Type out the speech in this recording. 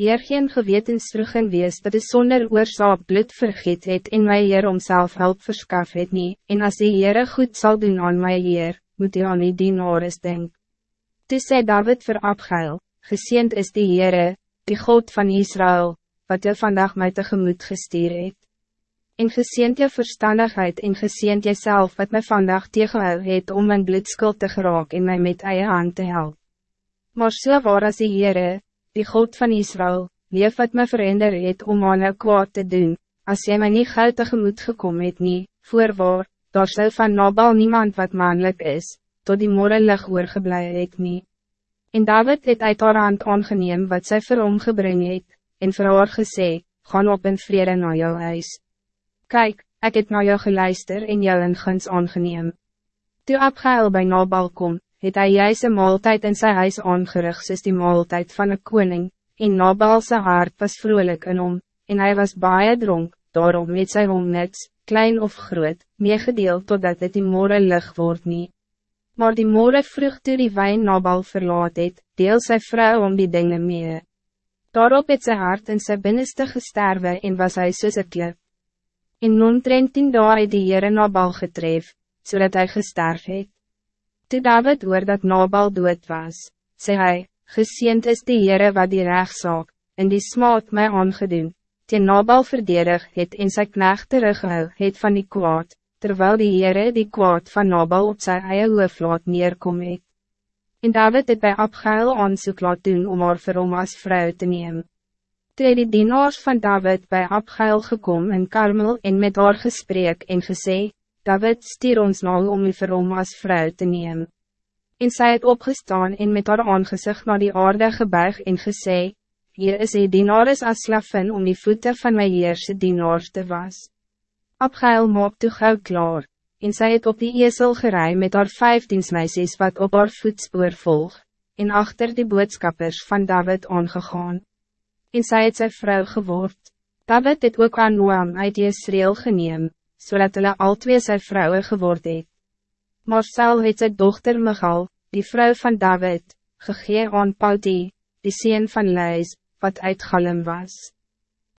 Heer geen gewetensvrugging wees dat de sonder oorzaak bloed vergiet het en my Heer omself hulp verskaf het nie, en as die Heere goed zal doen aan my Heer, moet hy aan die dienares denk. Toe sê David vir Abgeil, geseend is die Heere, die God van Israël, wat jy vandaag my tegemoet gestuur het. En geseend jy verstandigheid en geseend jyself wat my vandaag tegenhou het om mijn bloedskuld te geraak en my met eie hand te helpen. Maar so waar as die Heere, die God van Israël, leef wat me verander het om aan jou kwaad te doen, als jy my nie gauw tegemoet gekom het nie, voorwaar, daar sal van Nabal niemand wat mannelijk is, tot die morgen lig oorgeblij het nie. En David het uit haar hand aangeneem wat sy vir hom gebring het, en vir haar gesê, gaan op in vrede na jou huis. Kijk, ik het na jou geluister en jou in guns aangeneem. Toe Abgail by Nabal kom, het hy juist een maaltijd in zijn huis aangerig soos die maaltijd van een koning, en Nabal sy hart was vrolijk in hom, en hij was baie dronk, daarom het sy hom niks, klein of groot, meegedeeld totdat het die moore lig word nie. Maar die moore vroeg toe die wijn Nabal verlaat het, deel sy vrou om die dingen mee. Daarop het sy hart in sy binnenste gesterwe en was hy soos een klip. In non 13 dae het die Heere Nabal getref, zodat hij gesterf het. Toe David hoor dat Nabal dood was, sê hy, geseend is die Heere wat die rechtszaak, en die smaad my aangedoen, teen Nabal verdedig het en sy knecht teruggehou het van die kwaad, terwijl die Heere die kwaad van Nabal op sy eie hoof laat neerkom het. En David het by Abgeil aansoek laat doen om haar vir hom as vrou te neem. Toe het die dienaars van David bij Abgeil gekom in Karmel en met haar gesprek en gesê, David stier ons nou om u vir hom as vrou te neem. En sy het opgestaan en met haar aangezicht naar die aarde gebuig en gesê, Hier is die dienaris as slavin om die voeten van my heerse dienaars te was. Abgeil maak toe gauw klaar, en sy het op die esel gerei met haar vijftiensmeisies wat op haar voetspoor volg, en achter die boodskappers van David aangegaan. En sy het sy vrou geword. David het ook aan Noam uit Jesreel geneem, zodat so hulle al twee sy vrouwe geword het. Maar Saul het sy dochter Michal, die vrouw van David, gegee aan Pauti, die sien van Leis, wat uit Galem was.